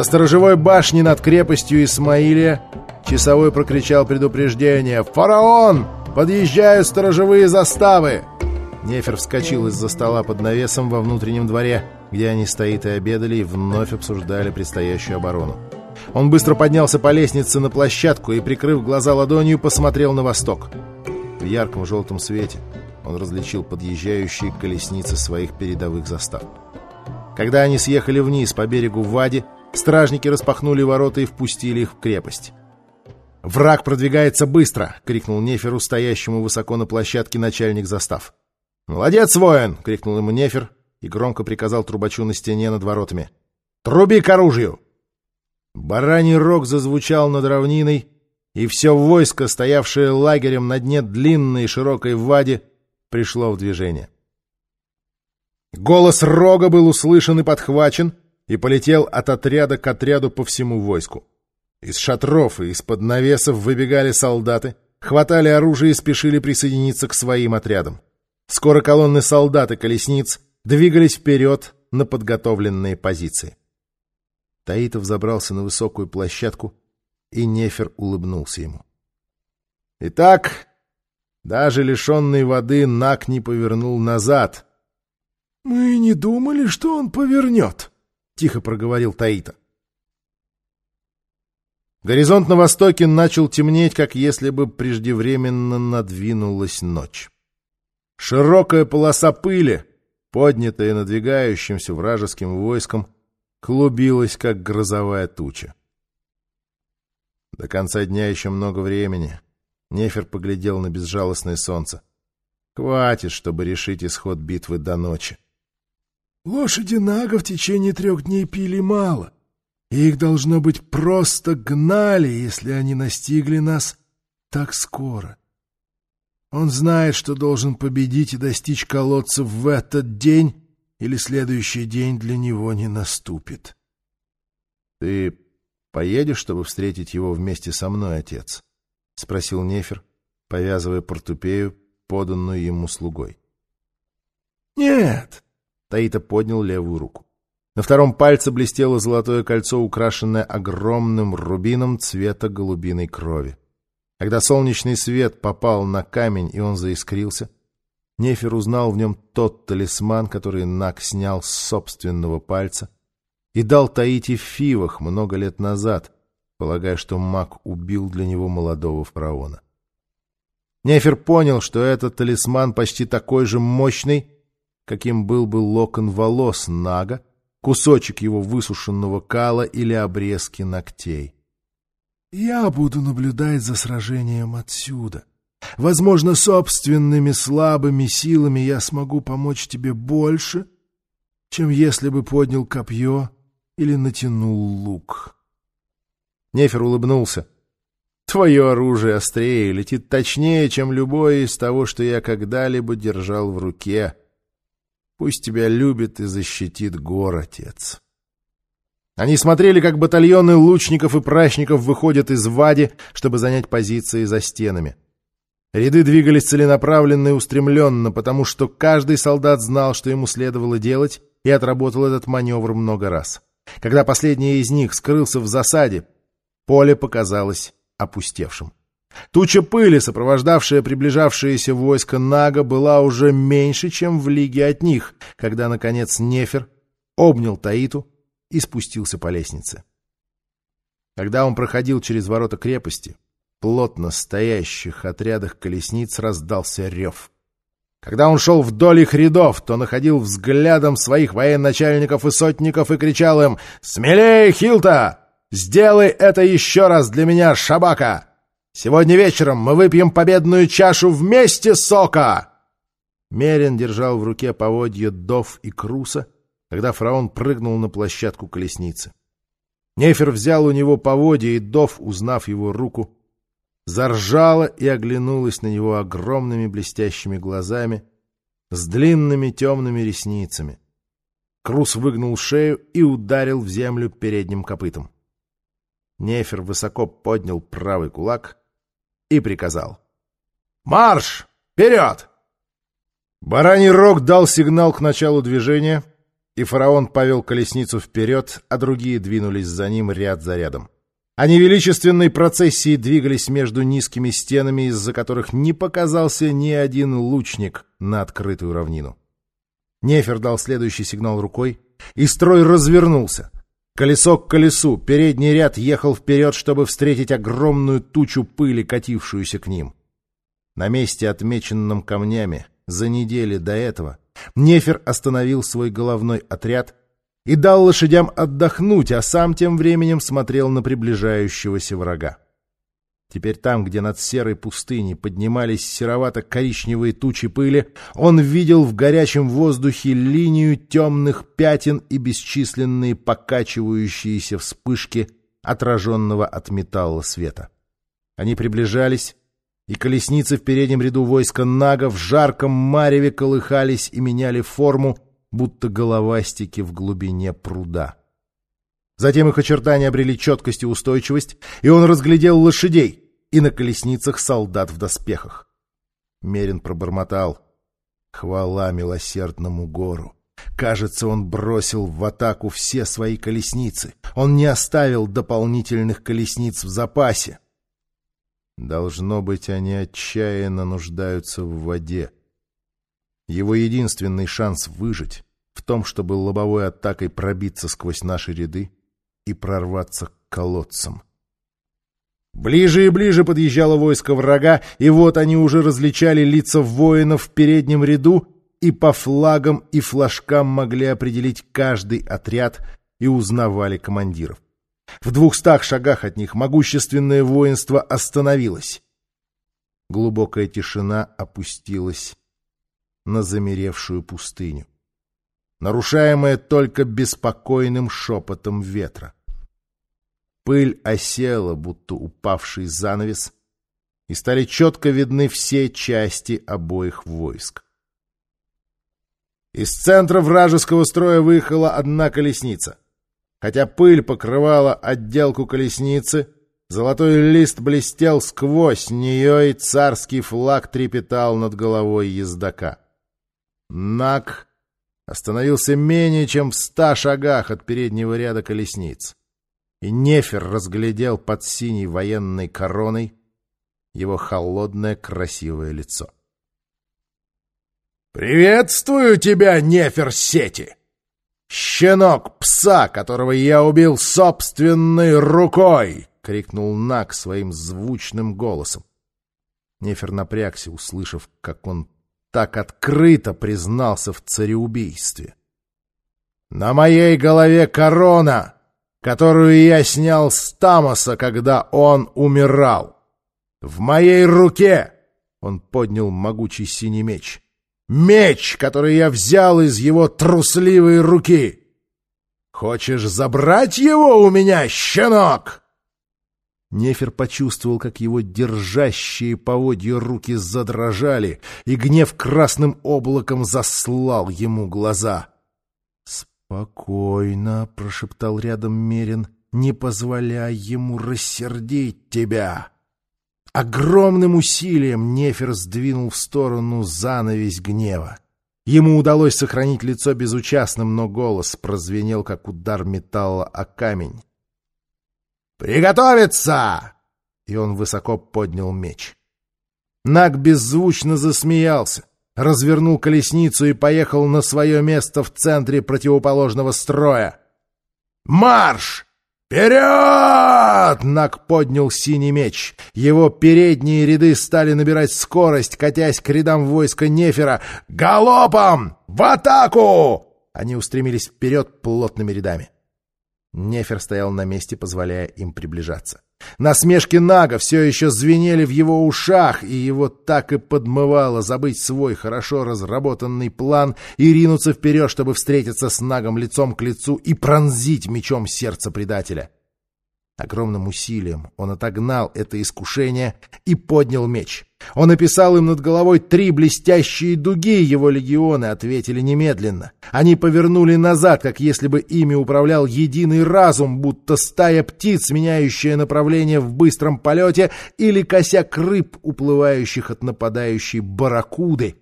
Со сторожевой башни над крепостью Исмаилия часовой прокричал предупреждение «Фараон! Подъезжают сторожевые заставы!» Нефер вскочил из-за стола под навесом во внутреннем дворе, где они стоит и обедали, и вновь обсуждали предстоящую оборону. Он быстро поднялся по лестнице на площадку и, прикрыв глаза ладонью, посмотрел на восток. В ярком желтом свете он различил подъезжающие колесницы своих передовых застав. Когда они съехали вниз по берегу Вади, стражники распахнули ворота и впустили их в крепость. «Враг продвигается быстро!» — крикнул Неферу, стоящему высоко на площадке начальник застав. «Молодец, воин!» — крикнул ему Нефер и громко приказал трубачу на стене над воротами. «Труби к оружию!» Бараний рог зазвучал над равниной, и все войско, стоявшее лагерем на дне длинной и широкой вади, пришло в движение. Голос рога был услышан и подхвачен, и полетел от отряда к отряду по всему войску. Из шатров и из-под навесов выбегали солдаты, хватали оружие и спешили присоединиться к своим отрядам. Скоро колонны солдат и колесниц двигались вперед на подготовленные позиции. Таитов забрался на высокую площадку, и Нефер улыбнулся ему. Итак, даже лишенный воды Нак не повернул назад. — Мы не думали, что он повернет, — тихо проговорил Таита. Горизонт на востоке начал темнеть, как если бы преждевременно надвинулась ночь. Широкая полоса пыли, поднятая надвигающимся вражеским войском, клубилась, как грозовая туча. До конца дня еще много времени. Нефер поглядел на безжалостное солнце. Хватит, чтобы решить исход битвы до ночи. Лошади Нага в течение трех дней пили мало. И их, должно быть, просто гнали, если они настигли нас так скоро. Он знает, что должен победить и достичь колодцев в этот день, или следующий день для него не наступит. — Ты поедешь, чтобы встретить его вместе со мной, отец? — спросил Нефер, повязывая портупею, поданную ему слугой. — Нет! — Таита поднял левую руку. На втором пальце блестело золотое кольцо, украшенное огромным рубином цвета голубиной крови. Когда солнечный свет попал на камень, и он заискрился, Нефер узнал в нем тот талисман, который Нак снял с собственного пальца и дал Таити в Фивах много лет назад, полагая, что маг убил для него молодого фараона. Нефер понял, что этот талисман почти такой же мощный, каким был бы локон волос Нага, кусочек его высушенного кала или обрезки ногтей. Я буду наблюдать за сражением отсюда. Возможно, собственными слабыми силами я смогу помочь тебе больше, чем если бы поднял копье или натянул лук. Нефер улыбнулся. Твое оружие острее, летит точнее, чем любое из того, что я когда-либо держал в руке. Пусть тебя любит и защитит гор, отец. Они смотрели, как батальоны лучников и прачников выходят из Вади, чтобы занять позиции за стенами. Ряды двигались целенаправленно и устремленно, потому что каждый солдат знал, что ему следовало делать, и отработал этот маневр много раз. Когда последний из них скрылся в засаде, поле показалось опустевшим. Туча пыли, сопровождавшая приближавшееся войско Нага, была уже меньше, чем в лиге от них, когда, наконец, Нефер обнял Таиту и спустился по лестнице. Когда он проходил через ворота крепости, плотно стоящих отрядах колесниц раздался рев. Когда он шел вдоль их рядов, то находил взглядом своих военачальников и сотников и кричал им «Смелее, Хилта! Сделай это еще раз для меня, Шабака! Сегодня вечером мы выпьем победную чашу вместе, Сока!» Мерин держал в руке поводья Дов и Круса, когда фараон прыгнул на площадку колесницы. Нефер взял у него поводья, и Дов, узнав его руку, заржала и оглянулась на него огромными блестящими глазами с длинными темными ресницами. Крус выгнул шею и ударил в землю передним копытом. Нефер высоко поднял правый кулак и приказал. «Марш! Вперед!» Бараний рог дал сигнал к началу движения — и фараон повел колесницу вперед, а другие двинулись за ним ряд за рядом. Они величественной процессией двигались между низкими стенами, из-за которых не показался ни один лучник на открытую равнину. Нефер дал следующий сигнал рукой, и строй развернулся. Колесо к колесу, передний ряд ехал вперед, чтобы встретить огромную тучу пыли, катившуюся к ним. На месте, отмеченном камнями, за недели до этого, Нефер остановил свой головной отряд и дал лошадям отдохнуть, а сам тем временем смотрел на приближающегося врага. Теперь там, где над серой пустыней поднимались серовато-коричневые тучи пыли, он видел в горячем воздухе линию темных пятен и бесчисленные покачивающиеся вспышки отраженного от металла света. Они приближались, и колесницы в переднем ряду войска Нага в жарком мареве колыхались и меняли форму, будто головастики в глубине пруда. Затем их очертания обрели четкость и устойчивость, и он разглядел лошадей и на колесницах солдат в доспехах. Мерин пробормотал. Хвала милосердному гору! Кажется, он бросил в атаку все свои колесницы. Он не оставил дополнительных колесниц в запасе. Должно быть, они отчаянно нуждаются в воде. Его единственный шанс выжить в том, чтобы лобовой атакой пробиться сквозь наши ряды и прорваться к колодцам. Ближе и ближе подъезжало войско врага, и вот они уже различали лица воинов в переднем ряду, и по флагам и флажкам могли определить каждый отряд и узнавали командиров. В двухстах шагах от них могущественное воинство остановилось. Глубокая тишина опустилась на замеревшую пустыню, нарушаемая только беспокойным шепотом ветра. Пыль осела, будто упавший занавес, и стали четко видны все части обоих войск. Из центра вражеского строя выехала одна колесница. Хотя пыль покрывала отделку колесницы, золотой лист блестел сквозь нее, и царский флаг трепетал над головой ездока. Нак остановился менее чем в ста шагах от переднего ряда колесниц, и Нефер разглядел под синей военной короной его холодное красивое лицо. «Приветствую тебя, Нефер Сети!» «Щенок пса, которого я убил собственной рукой!» — крикнул Нак своим звучным голосом. Нефер напрягся, услышав, как он так открыто признался в цареубийстве. «На моей голове корона, которую я снял с Тамоса, когда он умирал. В моей руке!» — он поднял могучий синий меч — Меч, который я взял из его трусливой руки. Хочешь забрать его у меня, щенок?» Нефер почувствовал, как его держащие поводья руки задрожали, и гнев красным облаком заслал ему глаза. «Спокойно», — прошептал рядом Мерин, — «не позволяй ему рассердить тебя». Огромным усилием Нефер сдвинул в сторону занавесь гнева. Ему удалось сохранить лицо безучастным, но голос прозвенел, как удар металла о камень. «Приготовиться!» И он высоко поднял меч. Наг беззвучно засмеялся, развернул колесницу и поехал на свое место в центре противоположного строя. «Марш!» «Вперед!» — Нак поднял синий меч. Его передние ряды стали набирать скорость, катясь к рядам войска Нефера. «Галопом! В атаку!» Они устремились вперед плотными рядами. Нефер стоял на месте, позволяя им приближаться. Насмешки Нага все еще звенели в его ушах, и его так и подмывало забыть свой хорошо разработанный план и ринуться вперед, чтобы встретиться с Нагом лицом к лицу и пронзить мечом сердце предателя. Огромным усилием он отогнал это искушение и поднял меч. Он описал им над головой три блестящие дуги, его легионы ответили немедленно. Они повернули назад, как если бы ими управлял единый разум, будто стая птиц, меняющая направление в быстром полете, или косяк рыб, уплывающих от нападающей барракуды,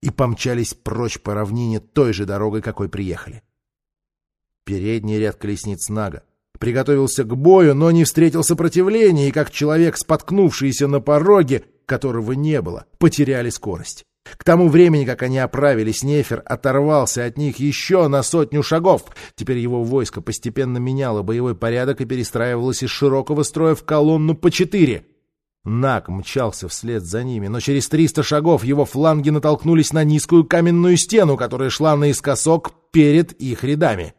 и помчались прочь по равнине той же дорогой, какой приехали. Передний ряд колесниц Нага приготовился к бою, но не встретил сопротивления, и как человек, споткнувшийся на пороге, которого не было, потеряли скорость. К тому времени, как они оправились, Нефер оторвался от них еще на сотню шагов. Теперь его войско постепенно меняло боевой порядок и перестраивалось из широкого строя в колонну по четыре. Нак мчался вслед за ними, но через триста шагов его фланги натолкнулись на низкую каменную стену, которая шла наискосок перед их рядами.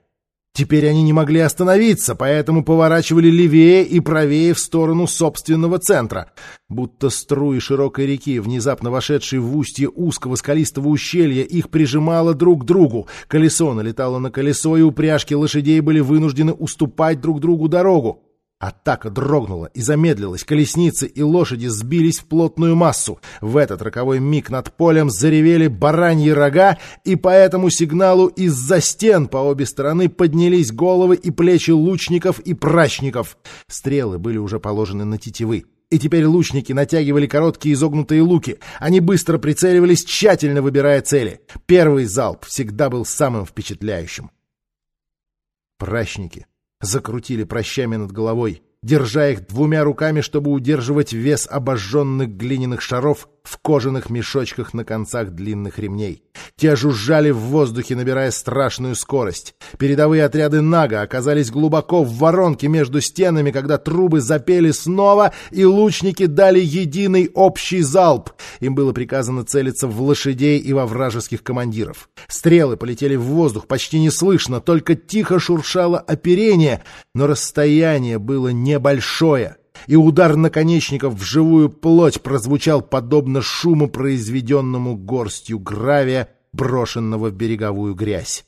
Теперь они не могли остановиться, поэтому поворачивали левее и правее в сторону собственного центра. Будто струи широкой реки, внезапно вошедшей в устье узкого скалистого ущелья, их прижимало друг к другу. Колесо налетало на колесо, и упряжки лошадей были вынуждены уступать друг другу дорогу. Атака дрогнула и замедлилась, колесницы и лошади сбились в плотную массу. В этот роковой миг над полем заревели бараньи рога, и по этому сигналу из-за стен по обе стороны поднялись головы и плечи лучников и прачников. Стрелы были уже положены на тетивы. И теперь лучники натягивали короткие изогнутые луки. Они быстро прицеливались, тщательно выбирая цели. Первый залп всегда был самым впечатляющим. Прачники закрутили прощами над головой, держа их двумя руками, чтобы удерживать вес обожженных глиняных шаров в кожаных мешочках на концах длинных ремней. Те жужжали в воздухе, набирая страшную скорость. Передовые отряды Нага оказались глубоко в воронке между стенами, когда трубы запели снова, и лучники дали единый общий залп. Им было приказано целиться в лошадей и во вражеских командиров. Стрелы полетели в воздух почти неслышно, только тихо шуршало оперение, но расстояние было небольшое — и удар наконечников в живую плоть прозвучал подобно шуму, произведенному горстью гравия, брошенного в береговую грязь.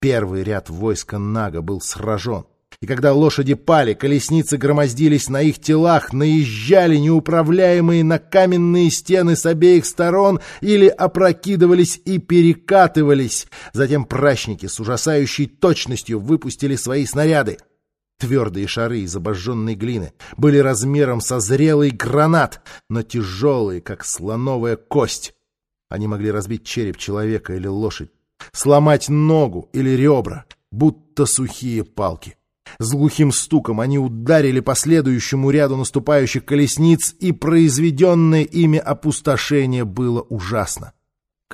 Первый ряд войска Нага был сражен, и когда лошади пали, колесницы громоздились на их телах, наезжали неуправляемые на каменные стены с обеих сторон или опрокидывались и перекатывались. Затем прачники с ужасающей точностью выпустили свои снаряды. Твердые шары из обожженной глины были размером со зрелый гранат, но тяжелые, как слоновая кость. Они могли разбить череп человека или лошадь, сломать ногу или ребра, будто сухие палки. С глухим стуком они ударили по следующему ряду наступающих колесниц, и произведенное ими опустошение было ужасно.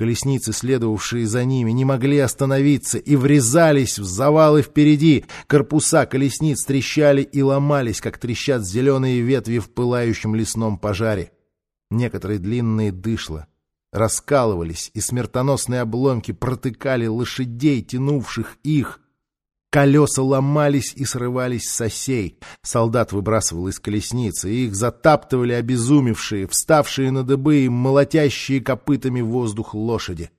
Колесницы, следовавшие за ними, не могли остановиться и врезались в завалы впереди. Корпуса колесниц трещали и ломались, как трещат зеленые ветви в пылающем лесном пожаре. Некоторые длинные дышла раскалывались, и смертоносные обломки протыкали лошадей, тянувших их. Колеса ломались и срывались с осей. Солдат выбрасывал из колесницы, и их затаптывали обезумевшие, вставшие на дыбы и молотящие копытами воздух лошади.